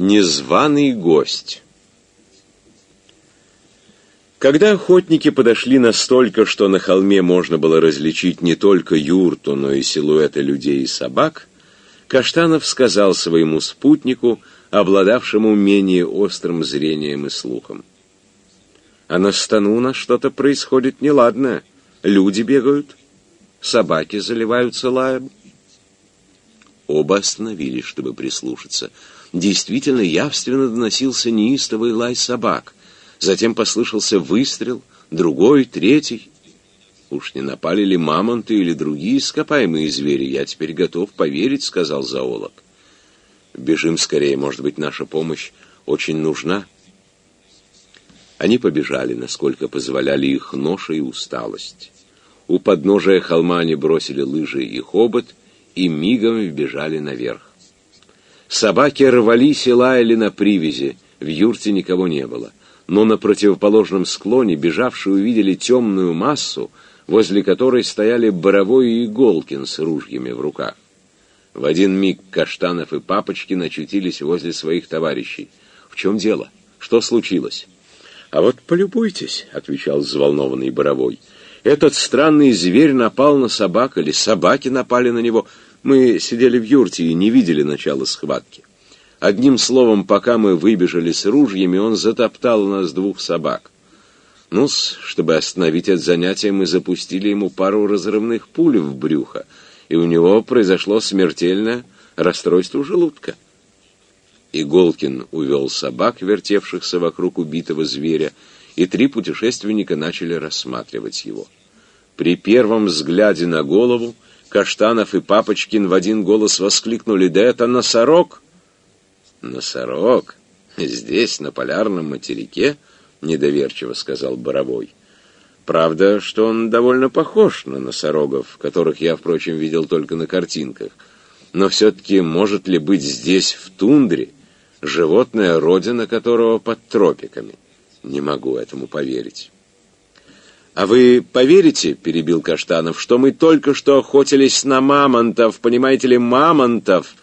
Незваный гость. Когда охотники подошли настолько, что на холме можно было различить не только юрту, но и силуэты людей и собак, Каштанов сказал своему спутнику, обладавшему менее острым зрением и слухом. «А на стану у нас что-то происходит неладное. Люди бегают, собаки заливаются лаем». Оба остановились, чтобы прислушаться — действительно явственно доносился неистовый лай собак. Затем послышался выстрел, другой, третий. «Уж не напали ли мамонты или другие ископаемые звери? Я теперь готов поверить», — сказал зоолог. «Бежим скорее, может быть, наша помощь очень нужна». Они побежали, насколько позволяли их ноша и усталость. У подножия холма они бросили лыжи и хобот и мигом вбежали наверх. Собаки рвались и лаяли на привязи, в юрте никого не было. Но на противоположном склоне бежавшие увидели темную массу, возле которой стояли Боровой и Иголкин с ружьями в руках. В один миг Каштанов и Папочкин очутились возле своих товарищей. «В чем дело? Что случилось?» «А вот полюбуйтесь», — отвечал взволнованный Боровой. «Этот странный зверь напал на собак, или собаки напали на него. Мы сидели в юрте и не видели начала схватки. Одним словом, пока мы выбежали с ружьями, он затоптал нас двух собак. ну чтобы остановить это занятие, мы запустили ему пару разрывных пуль в брюхо, и у него произошло смертельное расстройство желудка. Иголкин увел собак, вертевшихся вокруг убитого зверя, и три путешественника начали рассматривать его. При первом взгляде на голову Каштанов и Папочкин в один голос воскликнули «Да это носорог!» «Носорог? Здесь, на полярном материке?» — недоверчиво сказал Боровой. «Правда, что он довольно похож на носорогов, которых я, впрочем, видел только на картинках. Но все-таки может ли быть здесь, в тундре, животное, родина которого под тропиками? Не могу этому поверить». «А вы поверите, — перебил Каштанов, — что мы только что охотились на мамонтов, понимаете ли, мамонтов,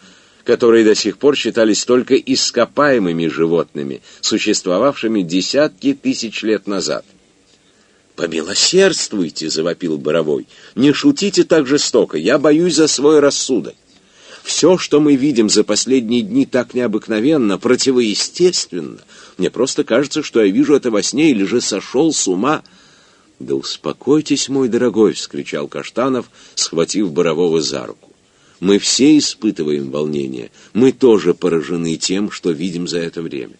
которые до сих пор считались только ископаемыми животными, существовавшими десятки тысяч лет назад?» «Помилосердствуйте!» — завопил Боровой. «Не шутите так жестоко, я боюсь за свой рассудок. Все, что мы видим за последние дни так необыкновенно, противоестественно. Мне просто кажется, что я вижу это во сне или же сошел с ума». «Да успокойтесь, мой дорогой!» — вскричал Каштанов, схватив Борового за руку. «Мы все испытываем волнение. Мы тоже поражены тем, что видим за это время.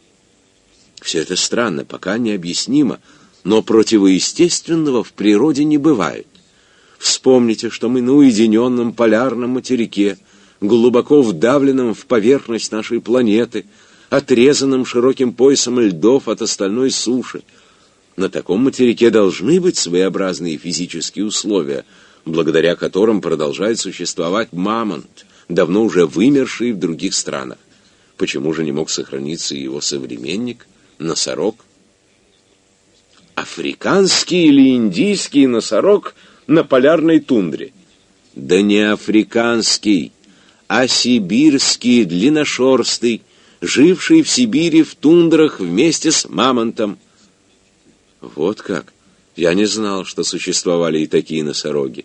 Все это странно, пока необъяснимо, но противоестественного в природе не бывает. Вспомните, что мы на уединенном полярном материке, глубоко вдавленном в поверхность нашей планеты, отрезанном широким поясом льдов от остальной суши, на таком материке должны быть своеобразные физические условия, благодаря которым продолжает существовать мамонт, давно уже вымерший в других странах. Почему же не мог сохраниться его современник, носорог? Африканский или индийский носорог на полярной тундре? Да не африканский, а сибирский длинношерстый, живший в Сибири в тундрах вместе с мамонтом. Вот как? Я не знал, что существовали и такие носороги.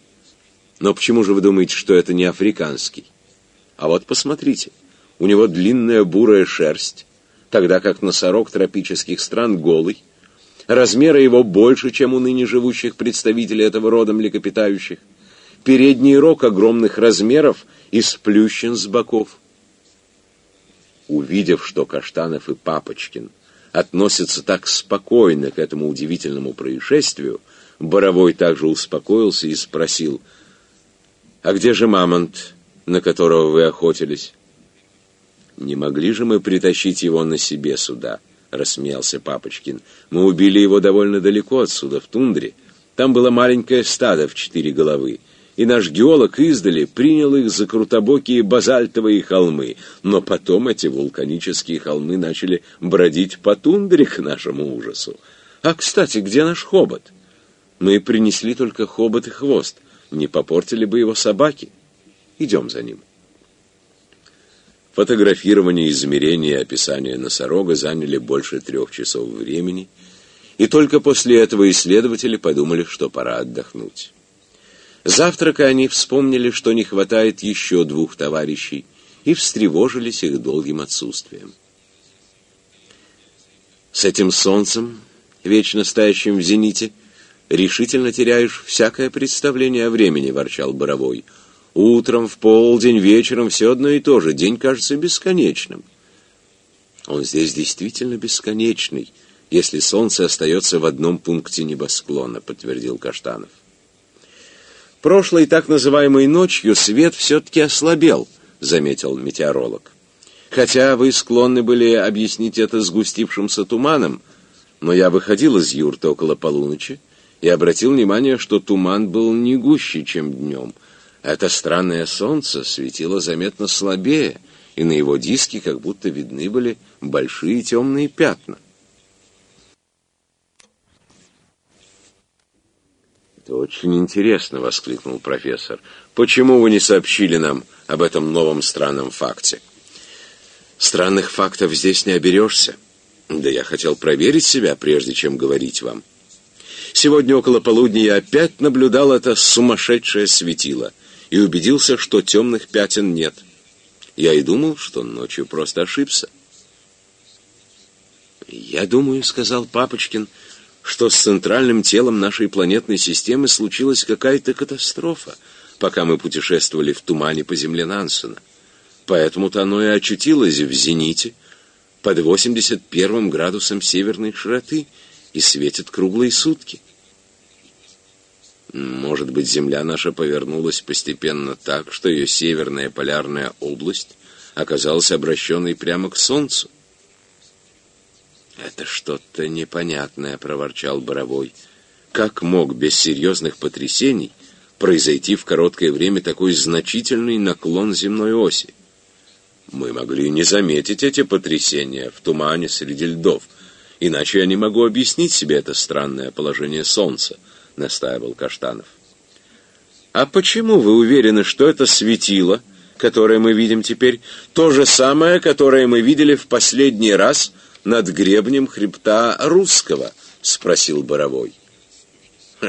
Но почему же вы думаете, что это не африканский? А вот посмотрите, у него длинная бурая шерсть, тогда как носорог тропических стран голый. Размеры его больше, чем у ныне живущих представителей этого рода млекопитающих. Передний рог огромных размеров и сплющен с боков. Увидев, что Каштанов и Папочкин – относится так спокойно к этому удивительному происшествию, Боровой также успокоился и спросил, «А где же мамонт, на которого вы охотились?» «Не могли же мы притащить его на себе сюда?» — рассмеялся Папочкин. «Мы убили его довольно далеко отсюда, в тундре. Там было маленькое стадо в четыре головы и наш геолог издали принял их за крутобокие базальтовые холмы, но потом эти вулканические холмы начали бродить по тундре к нашему ужасу. А, кстати, где наш хобот? Мы принесли только хобот и хвост. Не попортили бы его собаки? Идем за ним. Фотографирование, измерение и описание носорога заняли больше трех часов времени, и только после этого исследователи подумали, что пора отдохнуть. Завтрака они вспомнили, что не хватает еще двух товарищей, и встревожились их долгим отсутствием. С этим солнцем, вечно стоящим в зените, решительно теряешь всякое представление о времени, ворчал Боровой. Утром, в полдень, вечером все одно и то же. День кажется бесконечным. Он здесь действительно бесконечный, если солнце остается в одном пункте небосклона, подтвердил Каштанов. Прошлой так называемой ночью свет все-таки ослабел, заметил метеоролог. Хотя вы склонны были объяснить это сгустившимся туманом, но я выходил из юрты около полуночи и обратил внимание, что туман был не гуще, чем днем. Это странное солнце светило заметно слабее, и на его диске как будто видны были большие темные пятна. «Это очень интересно!» — воскликнул профессор. «Почему вы не сообщили нам об этом новом странном факте?» Странных фактов здесь не оберешься. Да я хотел проверить себя, прежде чем говорить вам. Сегодня около полудня я опять наблюдал это сумасшедшее светило и убедился, что темных пятен нет. Я и думал, что ночью просто ошибся. «Я думаю», — сказал Папочкин, — «что с центральным телом нашей планетной системы случилась какая-то катастрофа, пока мы путешествовали в тумане по земле Нансена». Поэтому-то оно и очутилось в зените под 81 градусом северной широты и светит круглые сутки. Может быть, Земля наша повернулась постепенно так, что ее северная полярная область оказалась обращенной прямо к Солнцу. «Это что-то непонятное», — проворчал Боровой. «Как мог без серьезных потрясений произойти в короткое время такой значительный наклон земной оси?» Мы могли не заметить эти потрясения в тумане среди льдов, иначе я не могу объяснить себе это странное положение Солнца, настаивал Каштанов. А почему вы уверены, что это светило, которое мы видим теперь, то же самое, которое мы видели в последний раз над гребнем хребта Русского? спросил Боровой.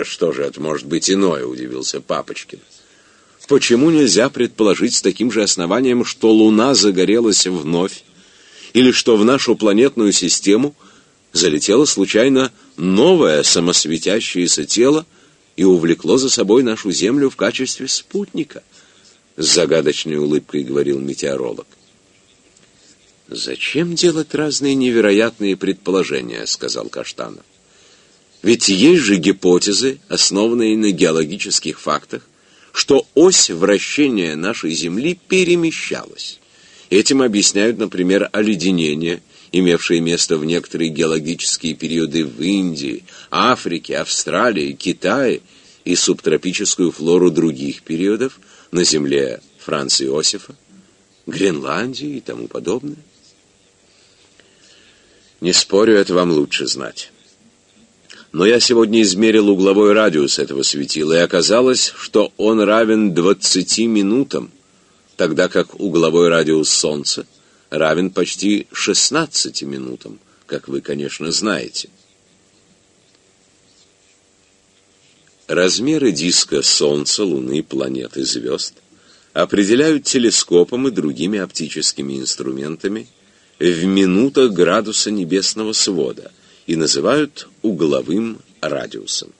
Что же это может быть иное, удивился Папочкин. Почему нельзя предположить с таким же основанием, что Луна загорелась вновь, или что в нашу планетную систему залетело случайно новое самосветящееся тело и увлекло за собой нашу Землю в качестве спутника? С загадочной улыбкой говорил метеоролог. «Зачем делать разные невероятные предположения?» — сказал Каштанов. «Ведь есть же гипотезы, основанные на геологических фактах, что ось вращения нашей Земли перемещалась. Этим объясняют, например, оледенение, имевшее место в некоторые геологические периоды в Индии, Африке, Австралии, Китае и субтропическую флору других периодов на земле Франца Иосифа, Гренландии и тому подобное. Не спорю, это вам лучше знать. Но я сегодня измерил угловой радиус этого светила, и оказалось, что он равен 20 минутам, тогда как угловой радиус Солнца равен почти 16 минутам, как вы, конечно, знаете. Размеры диска Солнца, Луны, планет и звезд определяют телескопом и другими оптическими инструментами в минутах градуса небесного свода – и называют угловым радиусом.